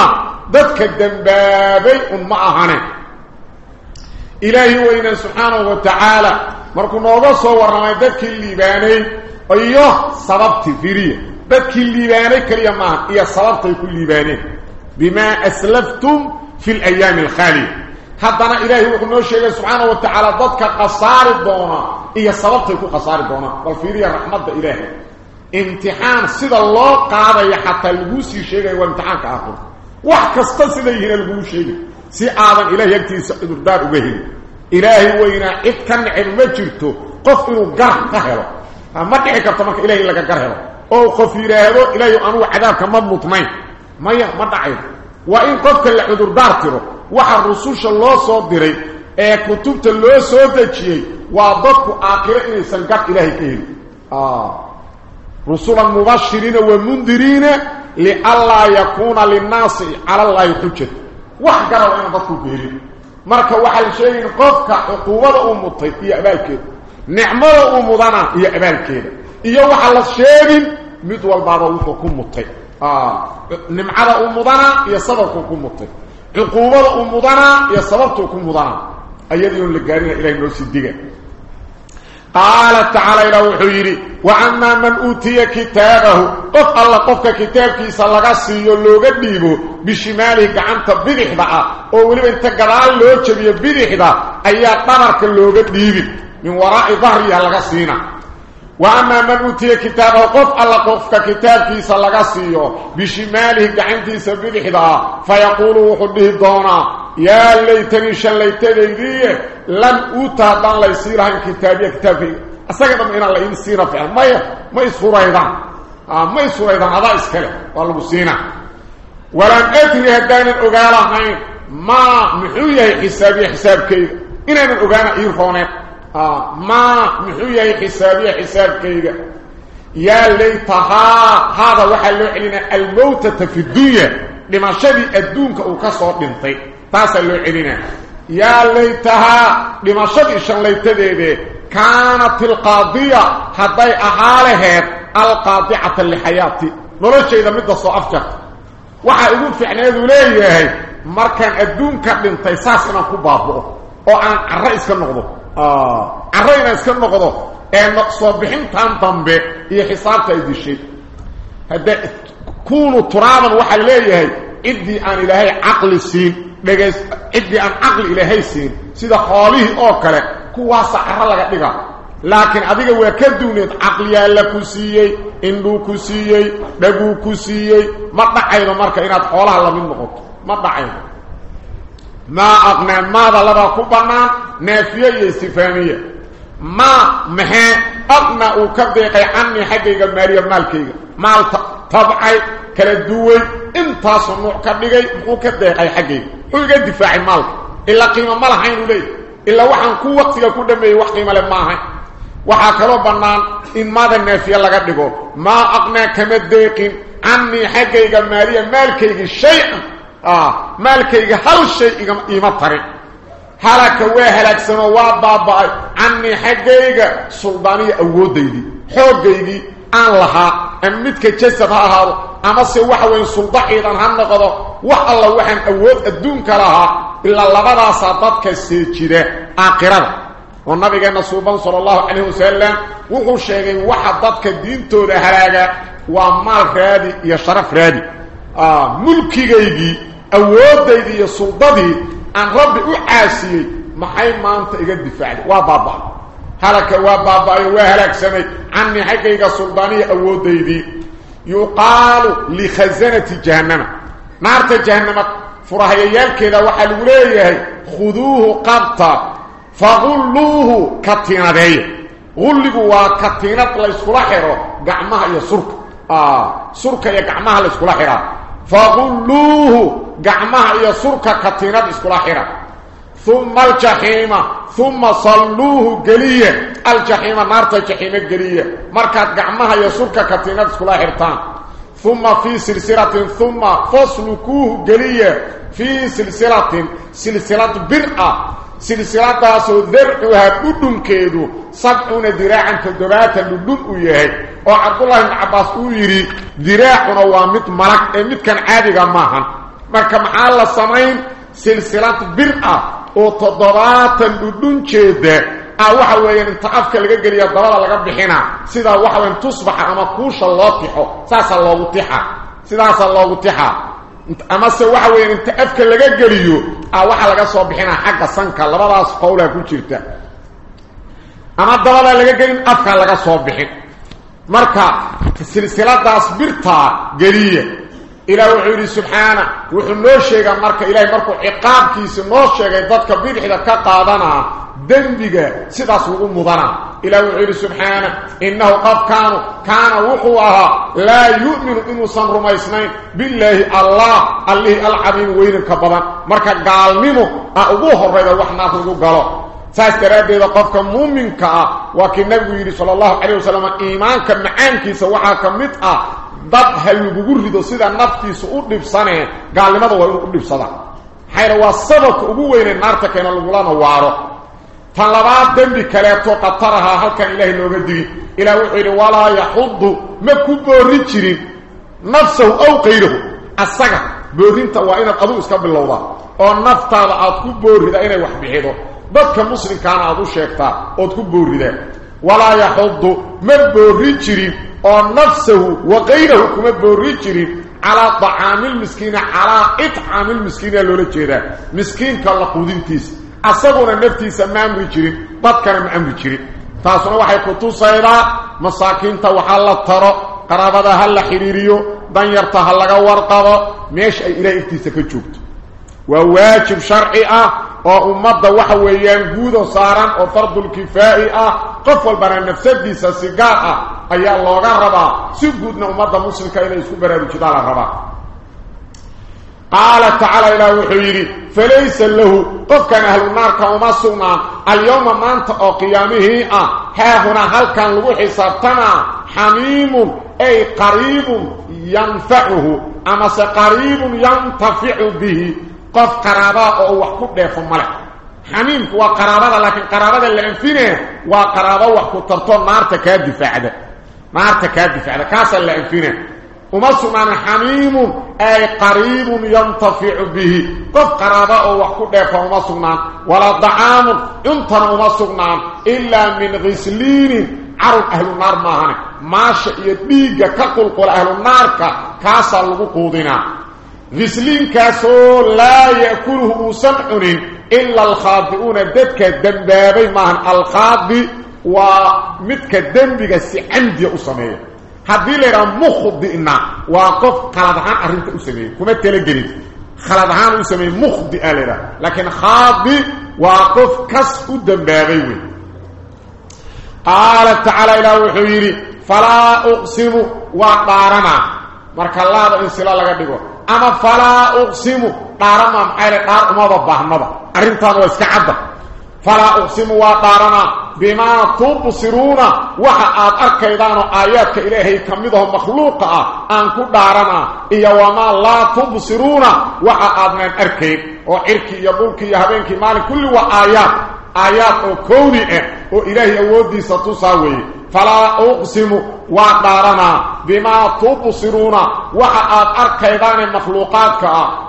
دتك دنبابي ام اهانه الهي وين سبحانه وتعالى مركو نوغو سوورن دتك ليباني ايو سببت فيري دتك ليباني كليا ما هي سببت كل ليباني بما اسلفتم في الأيام الخاليه حضرنا الهي وكنو شيغ سبحانه وتعالى دتك قصار الدونة هي سببت كل قصار الدونا والفيري رحمه إلهي امتحان سيد الله قاضي حتى الوسي شيغ وامتحانك اخر وحكستان سيدهين الغوشي سي آدم إله يكتي سعيد الدار وغهي إلهي وينا إتكن علم جرته قف إنو قرح قهره فما تحكى طمك إلهي لك قرهره أو قف إلهي إلهي أنو عذاب كمان مطمئن ميا ما تحكى وإن قفك لعيد الدار تره وحا الرسول الله صدري ee kutubta loo soo dejiyay waa dadku aakhiraa in san gaad ilaahay keen ah. Rusulana mubashirina لألا يكون للناس على الله يحجد وحقر الله يبطل بيري. مركا وحل شيء قفك عقوبة أمطي يا عبالك نعمة أمضانا. يا عبالك يا وحل الشيء مدوى البابا وفك أمطي نعمة أمضانا يا صدرك أمطي عقوبة أمضانا يا صدرتك أمضانا. أيدي اللي قالنا إليه نوسي الدقاء قال تعالى إلى وحيري وعما من أوتي كتابه قف الله قفك كتابك صلقا سيو لوغا ديبو بشماله قعنت بدح بقى أولي انت قرال لو بدح بقى أيها طرق لوغا ديبي من وراء ظهري هلقا سينا وأما من أوتي كتابه قف الله قفك كتابك صلقا سيو بشماله قعنت سبدح بقى فيقول وحده دونا يا ليتني شن ليتني لم أوتا دان لا يصيرها كتابيه كتابي اسغدم ان الله يصير في ما ما يصير أيضا ما يصير أيضا هذا اسكله والله سينا ولم ادري هدان الاغالهين ما محوية حسابي حساب كيد ان انا الاغانا يرفونه ما محويه حسابي حساب كيد يا ليتها هذا وحل علينا الموتة في الدنيا. لما شبه الدونك وكسر بنتي. تاسا لو يا ليتها لما شبه شان ليتديده كانت القاضية حتى أحالها القاضعة لحياتي نرشي إذا مدى صعفك. وحا يقول في عناده ليه مركان الدونك بنتي ساسنا كبابه. وعن الرئيس كالنقضه آه. ارينا اسكن نقضوا ان إيه، صبحين تام تام به هي حساب تايدي شيء. هدات كونوا ترابا وحل ليه إدي أن إلى هي عقل سين. بغيس إدي أن عقل إلى هي سين. سيده خاليه أو كره كو صحرا لا دغا لكن ابيغا وي كدونيت عقل يا لا كوسيي ان دو كوسيي دغو كوسيي ما دعينا marka inaad xoolaha lamin noqoto ما دعينا ما أغنى. ما لا با iyo istifhaamiye ما محي أغنى وكبديقي عني حقيقة ماريا مالكيقة. مال طبعي كلا دوي انتا صنوع كبديقي وكبديقي حقيقة. هو يقول دفاعي مالك. إلا قيمة مالحين لي إلا وحن كو وقتك كو دمي وقيمة لماهي وحا كلو بنان إن ماذا النافية لغا ما أغنى كمديقين عني حقيقة ماريا مالكيقة شيئا. آه مالكيقة هل شيء إيمة طريق. هلك وهلك سماوات بابا عني حقيقة سلطانية أوديدي حقيقي. أن لها أن متك جسد هذا أما سوى وين سلطة أيضا هنقضى وح الله وحن أود الدون كلها إلا لبدا صادتك السيجرة آقرة والنبي قال صوبان صلى الله عليه وسلم وقل شيئا وحدتك الدين تولى هلاقة ومال رادي يا شرف آه ملكي جيجي أوديدي يا سلطتي. ان ربي اعاسيه ما حي ما انت اجا دفاع وبابا هلك وبابا هلك سمي عني حقيقه سلطانيه اوديدي يقال لخزنه جهنم نار جهنم فرهيال كده وحل وليه خذوه قبطا فغلوه كتينادي غلبوا كتينات ليس فرحره قعمها يسرك آه سرك يقعمها ليس فرحره gacmaha iyo surka katinad isku xiro ثم الجحيم ثم صلوه قلية. الجحيم نارت الجحيم قلية. مركات قعمها يسرك كتينات سكلا حرطان ثم في سلسلة ثم فصلكوه قلية. في سلسلة سلسلة سلسلتها سو ذرعها قدوم كيدو سبعون ذراعا تدباتا لدوم ايهي وعبد الله بن عباس ويري ذراعنا وامت ملك امت كان عادقا ماهن مركا معالا سمين سلسلت برقة وتدباتا لدوم كيده waxa weeyeen taafka laga galiyo dalal laga bixina sida waxa weyn tusbaxa ama kuusha loo tixo saasa loo tixa sidaas loo tixa ama se waxa weeyaan inta afka laga geliyo ah waxa laga soo bixina xagga sanka labadaas qowla ku jirta ama dabada laga gelin afka laga soo bixin marka silsiladaas birta geliya إلهي وحيري سبحانه وحو نو شيغا marka ilaahay markuu ciqaabkiisa noo sheegay dadka bidixda ka qaadana subhana innahu qad kaanu kana wuxuu aha la yu'minu inu san rumaysnayn billahi allah alli al-azim weyn ka badan marka gaalnimo a ugu horeyda wax naaf ugu galo saas daraadeeda qofka muuminka ah waa kii nabigu yidhi sallallahu alayhi wasallam iimaanka macaankiisa waxaa ka mid ah dad ha lagugu rido sida naftiisu u dhibsanee gaalnimada waa inuu u dhibsada maxayna waa sababka ugu weynee naarta keena lagulana waaro طلبات دمبي كليتو قطرها هلك الله لوغ دين إلى وحي ولا يحض ما كبر جري نفسه أو غيره اسغا بورينتا وان ابو اسكا بلودا أو نفتا لا كبرد اني واخ بخيدو بدك مسلم كان ادو شيختا اد كبرد ولا يحض ما كبر جري أو نفسه وغيره كما بور جري على طعام المسكين على اطعام المسكين لو لا جيره مسكين كلا قودينتيس asaguna naftiisa ma amri jirin dadkana ma amri jirin taasuna waxay ku tusaydaa masaakiinta waxaa la taro qaraabada ha la xidhiiriyo danyarta ha laga warqabo meesha ay ilahay iftiisa ka joogto waa waajib sharci ah oo ummadda waxa weeyaan guudo saaran oo fardulkifaa'i ah qof walbana nafsadiisa si gaar ah ayaa looga rabaa si guudna ummadda muslimka inay isku baraarujidaan la rabaa قال تعالى إلى وحيري فليس له. قف كان أهل النار كما سنة اليوم ما أنت قيامه آه ها هنا هل كان لغو حسابتنا حميم أي قريب ينفعه. أما سقريب ينتفع به. قف قرابة أو وحكو ديف ملك. حميم هو قرابة لكن قرابة اللي انفينه وقرابة وحكو ترطون نار تكاد ده نار تكاد ده كاسا اللي انفينه. ومسنا حميم أي قريب ينتفع به. قف قرابة وحكو ديفا ومسنا ولا طعام ينتن ومسنا إلا من غسلين عرض أهل النار ماهنه ماشا يديق كقل أهل النار كاسا لغو قودنا. غسلين كاسو لا يأكله سمعن إلا الخاطئون ددك الدنبابي ماهن الخاطئ ومدك الدنبك سعندي أسميه. Haddii la yidhaha mukhdi'na waa qof khalad ahaan arrinta u sameeyey kuma talagelin khalad ahaan u sameeyey mukhdi'a la yidhaha laakiin khaadi waa qof kas u dambaabay wey qaala tacaala ilaah wuxuu yidhi falaa uqsimu waa dhaaranaa marka laada in sila laga dhigo ama falaa uqsimu dhaarama maxay le dhaar umaba baahnaba arrintaana waa iska cadda falaa uqsimu waa dhaaranaa بما تبصرون. وحاد أركيدان آياتك إلهي كمده مخلوق أن كدارنا. إيا وما لا تبصرون. وحاد من أركيد وعركي يبولك يهبينك مالك كل وآيات. آيات وكوني وإلهي أودي ستساوي فلا أقسم ودارنا بما تبصرون. وحاد أركيدان مخلوقاتك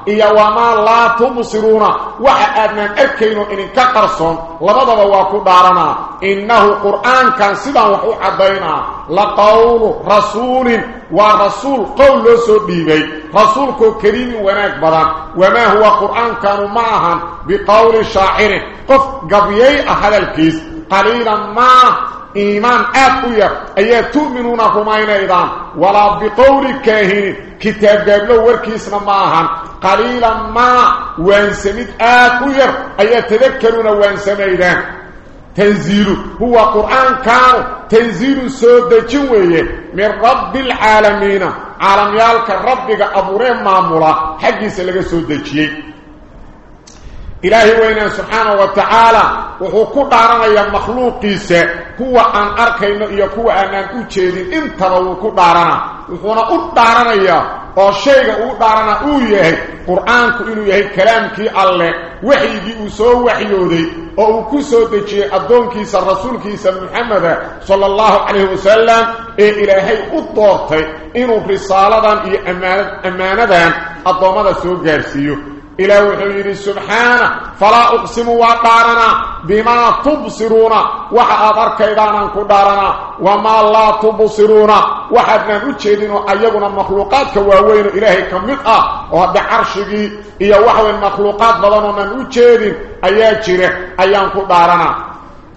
إيا وما لا تبصرون. وحاد من أركين إن كقرصون. لبضب واكو دارنا. إنه قرآن كان سيدا وحو عدينا لقول رسول ورسول قول سبيبي رسولك كريم وناك بدان. وما هو قرآن كانوا معها بقول شاعر. قف قبيي أهل الكيس. قليلا ما إيمان أبويا. أي تؤمنون رمين أيضا ولا بقول كاهن كتاب قبله وركيسنا معهم قليلا ما وانسمت أبويا. أي تذكرون وانسميدان تنزيل. هو قرآن كان تنزيل سودة جوية. من رب العالمين. عالم يالك ربك أبورين معمولا حقي سلقى سودة جيه إلهي وين سبحانه وتعالى وهو كدارنا يا مخلوق قيس هو أن اركينا يا هو أن أن اجيد انت و كدارنا. وهو قدارنا يا أو شيغا أو دارنا أو يهي قرانك انه يهي كلامك الله وحيي أو سو وحيودي أو كو سو دجي ادونك رسولك محمد صلى الله عليه وسلم اي إلهي قطوت انه رسالتان يا إيه امانه أمانة ادوماده سو غيرسيو إلى وحيد سبحانه فلا أقسم ودارنا بما تبصرون. وحا أدرك إذانا كدارنا وما لا تبصرون. وحدنا نتشهدين أيضنا مخلوقات كواوين إلهي كمتأة وهذا عرشقي إيا وحوى المخلوقات بضانا نتشهدين أياتشره أيان كدارنا.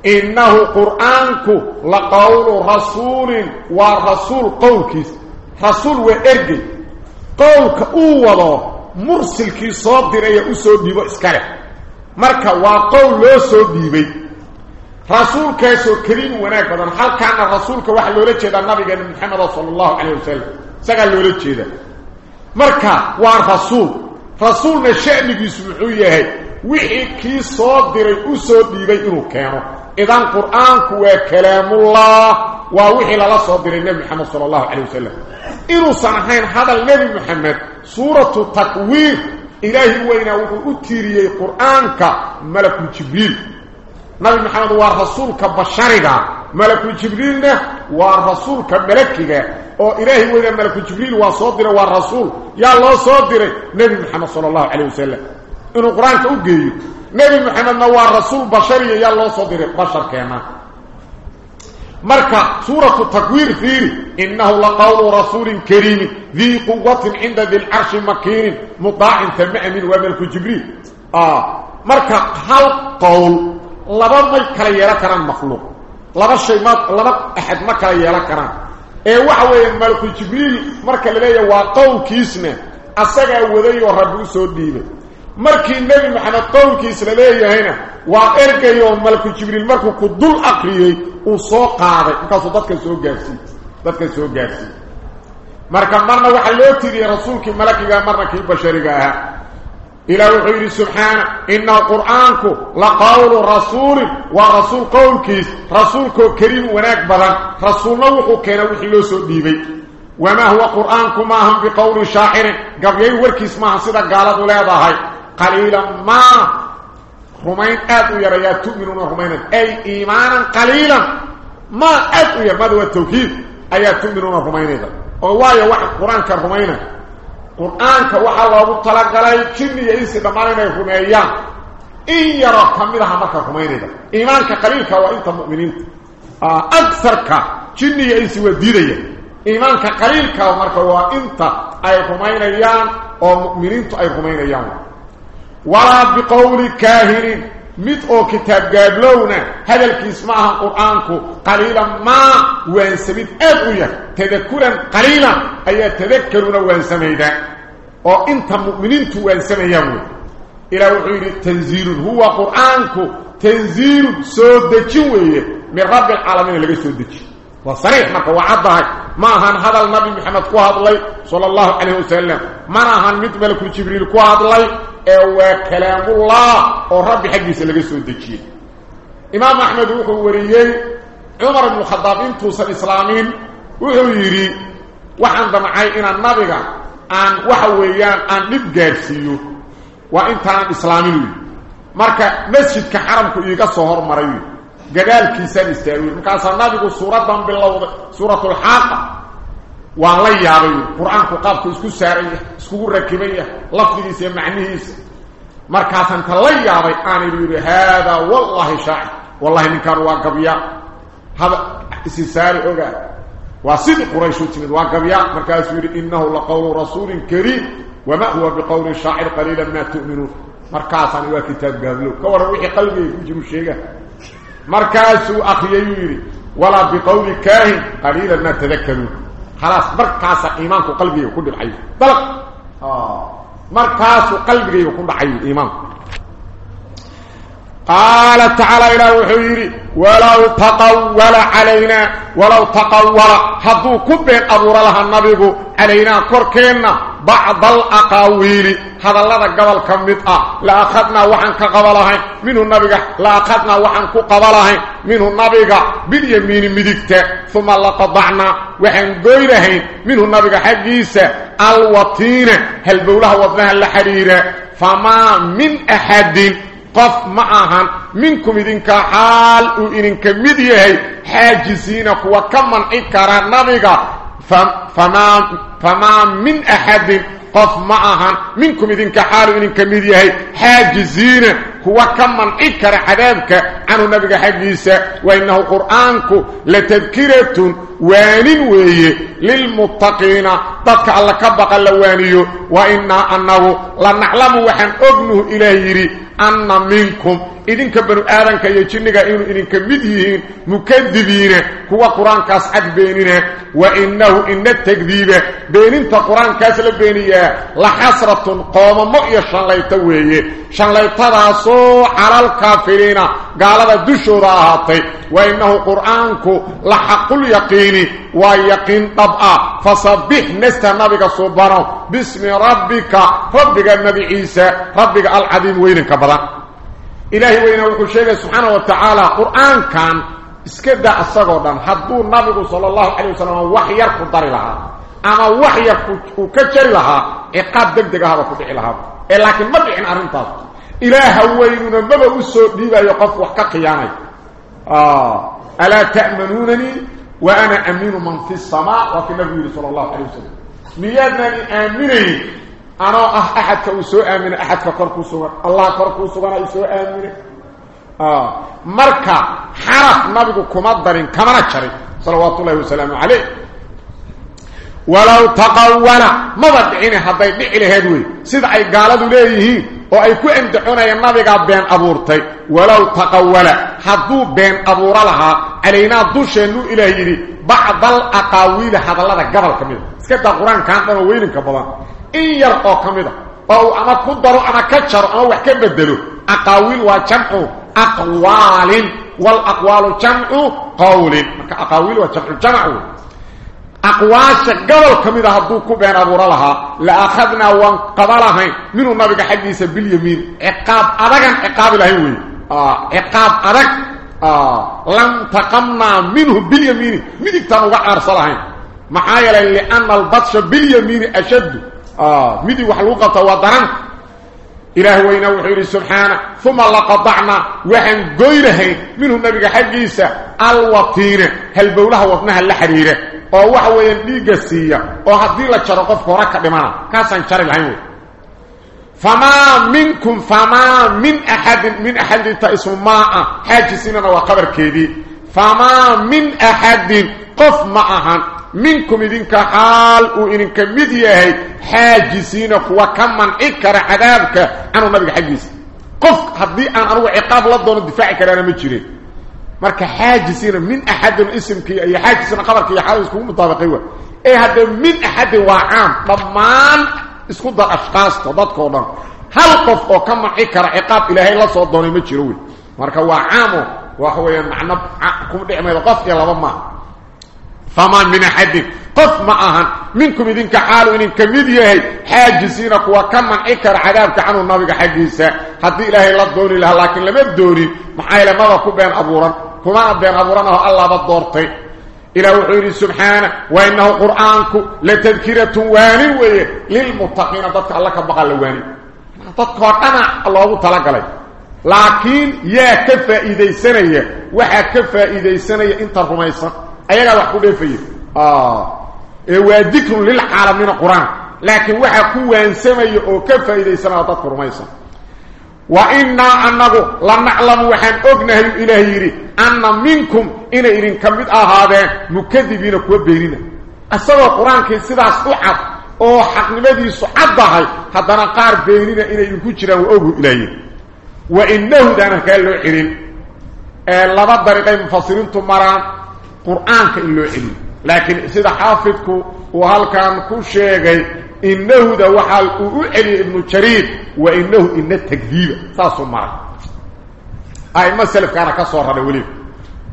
إنه قرآنك لقول رسول ورسول قولك رسول وإرقي. قولك أولا مرسل كي صادر اي اسو ديبو اسكره مركا وا قول لو سو ديبي رسول كيسو كريم وناك بدن حال كان الرسول كو واخ لولا جيدا نبي محمد صلى الله عليه وسلم سغال لولا جيدا مركا وا رسول رسول نشأن بي سمحو يهي وحي كي صادر اي اسو ديبي انو كانو اذا القران كو كلام الله وا وحي لا صادر النبي محمد صلى الله عليه وسلم انو سنحين هذا النبي محمد سورة تقوير إله هو إنا وقرأتري القرآن ملك جبريل نبي محمد هو الرسول كبشارك ملك جبريل هو الرسول كملك إله هو إنا ملك جبريل وصدر والرسول يا الله صدر نبي محمد صلى الله عليه وسلم إنه قرآن تقول نبي محمد هو الرسول بشاري يا الله صدر بشاركنا مركا سورة التكوير فيري إنه لقول رسول كريم ذي قوة عند ذي العرش مكين مطاع تمأمين وملك جبريل آه مركا هل قول لبا ما يكاليالكرا مخلوق لبا الشيمات لبا أحد ما كاليالكرا اي وحوة ملك جبريل مركا لليا وقول كيسنا أساقا وذي وربو سوديلي مركي النبي محمد قول كيسنا لليا هنا وارجيو ملك جبريل مركو كدول اقريي أو سو قاده ان كاسو دك سو غارسي دك سو غارسي مركا مرنا وخا لو تيري رسولك ملك يا مركا بشريغه إلى وحي سبحانه ان القرانك لقول رسول ورسول قومك رسولك كريم وناك بدن رسولنا وخو كينا وخي لو سو ديبي وما هو قرانك ما هم بقول شاعر قبل يوركي اسمها سيده قالت ولا ضحى قليلا ما رومين قد يرى يتؤمنون رومين أي إيمانا قليلا ما أتو يرى ماذا هو التوكيد أي يتؤمنون رومين الله يوحد قرآن كرومين قرآن كوحى الله بطلق لأي كن يئيس دمارين رومين إن يرى كمدها مكا رومين إيمان كقليل كوانت مؤمنين أكثر كن يئيس ودير إيمان كقليل كوانت أي رومين أو مؤمنين أي رومين أي رومين ولا بقول كاهر مت أو كتاب جابلونا هذا الكسمه قرانكم قليلا ما وين سميت تذكرا قليلا. أي تذكرون وين سميدا أو إنت مؤمنين وين سميدا إلى وحي التنزيل. هو قرانكم تنزيل سودجيه من رب العالمين اللي سودجيه وصريح مكه وعضها ما هان هذا النبي محمد قواد الله صلى الله عليه وسلم. ما هان مثل ملك جبريل قواد إيوه الله. أو كلام الله ورب حقي سلك سودجي إمام أحمد هو وريي. عمر بن الخطاب توس الاسلامين وهو يري. وحن دمعي ان النبي آن وحويان آن دب غيرسيو وانت اسلامي marka masjidka haramku iga soo hormaray جلال كيسان يستاوي مكان صنادق سورة ضنب اللوضة سورة الحاقة. والله يابي القرآن قلت اسكو سارية. اسكو ركبية. لفظي سيا معنيه سيا مركاس أنت الله يابي آني هذا والله شاعر. والله منكار واقبيا. هذا اسي ساري اوغا واسيد قريش اتنيد واقبيا. مركاس يوري إنه لقول رسول كريم. وما هو بقول شاعر قليلا ما تؤمنون. مركاس انيوا كتاب قابلو. كوروحي قلبي وجمشيقه أخي يريد ولا بقول كاهن قليلا ما تذكرون خلاص مركز إيمانك قلبي يكون بعيد طلق مركز قلبي يكون بعيد إيمانك قال تعالى إلى وحيري ولو تقول علينا ولو تقول. حدو كبين أبور لها النبي علينا كركينا بعض الأقاويل. هذا الله قبل كمدة لا أخذنا وحن كقبلها منه النبي لا أخذنا وحن كقبلها منه النبي باليمين مدكت. ثم لقضعنا وحن قيرهين منه النبي حقيسة الوطين. هل بولها وضنها الحريرة فما من أحد قف معها منكم إذنك حال وإذنك مديه حاجزين وكمن إكرا نبغا فما, فما من أحد قف معها منكم إذنك حال وإذنك مديه حاجزين هو كمن إكرا حدابك عنه نبغا حديثة وإنه قرآنك لتذكرة وان ويه للمتقين. ضدك الله كبق اللواني وإنا أنه لنعلم وحن أبنه إلهي أن منكم. إذن كبنوا آذنك يجنك إذن كمديهين مكذبين. هو قرآن كاس عدبيننا وإنه إن التكذيب. بين انت قرآن كاس لبينيا. لحسرة قوم مؤيا شان شان ليتداسو على الكافرين. قال هذا دشو راهاتي. وإنه قرآنك لحق اليقين ويقين طبعا. فصبح نست نبيك صبرا باسم ربك. ربك النبي عيسى. ربك العظيم. وينك بلا إلهي وينه وكل شيء سبحانه وتعالى. قرآن كان اسكدا الصغر حدو النبي صلى الله عليه وسلم وحي يركض لها. أما وحي كجري لها. إقاب دق دق هذا كدعي لها لكن ما بيعن أرنتاز إله ويننا ما بأسو ديبا يقف وحكا قيامي. آه. ألا تأمنونني وأنا أمين من في السماء وفي النبي صلى الله عليه وسلم. ميادنني آمني أنا أحد كوسو آمن أحد كركو سوى الله كركو سوى يسو آمن آه. مركا حرف نبي كمدرين كما نشري صلوات الله وسلامه عليه. ولو تقول ما بدعين هذا دعي لهدوي سيدا أي قالوا ليه oo ay ku imtixoonayeen nabiga been abuurtay walaw taqawala hadduu been abuura lahaa calaynaa dusheenu ilaah yidhi bacdal aqaawiili hadallada gobol ka mida iska daa qur-aankan dhan oo weyninka badan in yar oo ka mida oo uu ama ku daro ama ka jaro ama wax ka bedelo aqaawiil waa jamcu aqwaalin walaqwaalu jamcu qawlin marka aqaawiil waa jamcu jamcu أقواش قبل كميدة هدو بين أبو رلها. لأخذنا وانقبلها منه النبي حديث باليمين. عقاب أدقا عقاب الهيوي آه عقاب أدق. آه لم تقمنا منه باليمين. ميدك تنوغا أرسلها. محايا لأن البطش باليمين أشد. آه ميدي وحلوقة ودرن. إله وينا وحيري سبحانه. ثم لقطعنا وحن قيرهين منه النبي حديث الوطين هل بولها وطنها اللحريره. Oo waxa weeyaan dhiigga siiya oo haddii la jaro qofka hore ka dhimana kaasaan jari lahayn wey famaa minkum famaa min axadin min axadin ta ismu maa xaajisinana waa qabarkeedii famaa min axadin qof ma ahan minkum idinka xaal uu idinka mid yahay xaajisiina kuwa ka manci kara cadaabka canuu nabiga xaggiisa qof haddii aan anugu ciqaab la doono difaaci karaana ma jirin مرك حاجزين من احد اسمك اي حاجز أنا خبرك يا حاجز كون مطابق هو اي هذا من احد وعام ضمان اسكو ده اشخاص تضطكونا هل قف أو كم عكر عقاب الهي لا سو دوني ما جيروي وهو معنى كم دعمه قف يا لبما فما من حد قف معها منكم إذن كحالوا إن كميديه حاجزين قوة كما إكر عذابك عنه النبي حقيسة حد إلهي الله دوني لها لكن لم يدوني محايلة ماذا بين أبورا. كما بين أبورا ما هو الله بالضورتي إلى وحيري سبحانه وإنه قرآنك لتذكرة واني وي للمتقين ضدك الله كبقى لواني ضدك أنا الله تلقى لي لكن يا كفا إذا سنة وحا كفا إذا سنة انت رميسك رميسا أيها وحكو ليه آه. إيوا ذكر للعالمين القرآن لكن وحا كوان سنية وكفى إذي سنية ضدك رميسا وإنا أنه لنعلم وحن أغنه الإلهي أن منكم إن إذن كمد هذا مكذبين كوا بيننا أسوى القرآن كي سيدا سعد أو حق نمدي سعدها حتى نقار بيننا إن إذن كجرا وأغو إلهي. وإنه دانا كان له إذن لما الطريقين مفصلين تمران قرآن كإلو علم لكن سيدة حافظك وهل كان كل شيء إنه ده وحال أعلي ابن الشريف وإنه إن التكذيب ساسو مرد أي مسألة كان كصورة لوليك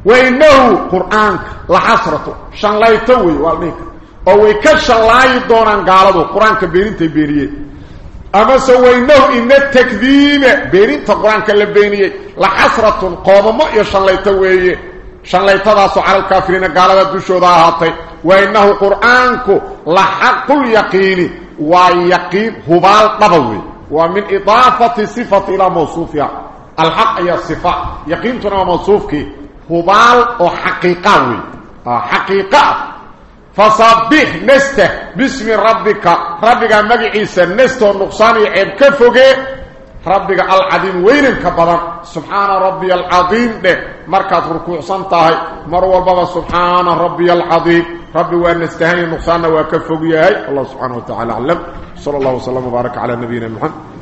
وإنه قرآن لحسرة شان لا يتوي والميك أو يكشان لا يدونان قالده قرآن كبيرين تبيريه أما سوى إنه إن التكذيب بيرين تقرآن كالبينيه لحسرة قوم مؤيا شان لا يتويه شنلايتاداسو عرب الكافرين قالوا دوشودا هاتاي وانه قرانك لحق اليقين ويقين هو قبوي ومن اضافه صفه إلى موصوفها الحق هي الصفه يقين تنا موصوفك هو الحقيقي حقيقه فصبح نست بسم ربك ربك ما عيسى نست نقصان عيب كفوجي ربك العظيم وين كبضا سبحان ربي العظيم ده. مركز ركوع صنطاهي مروا البابا سبحان ربي العظيم. ربي وأن نستهني النقصان وكفوكي الله سبحانه وتعالى علم. صلى الله وسلم وبارك على نبينا محمد.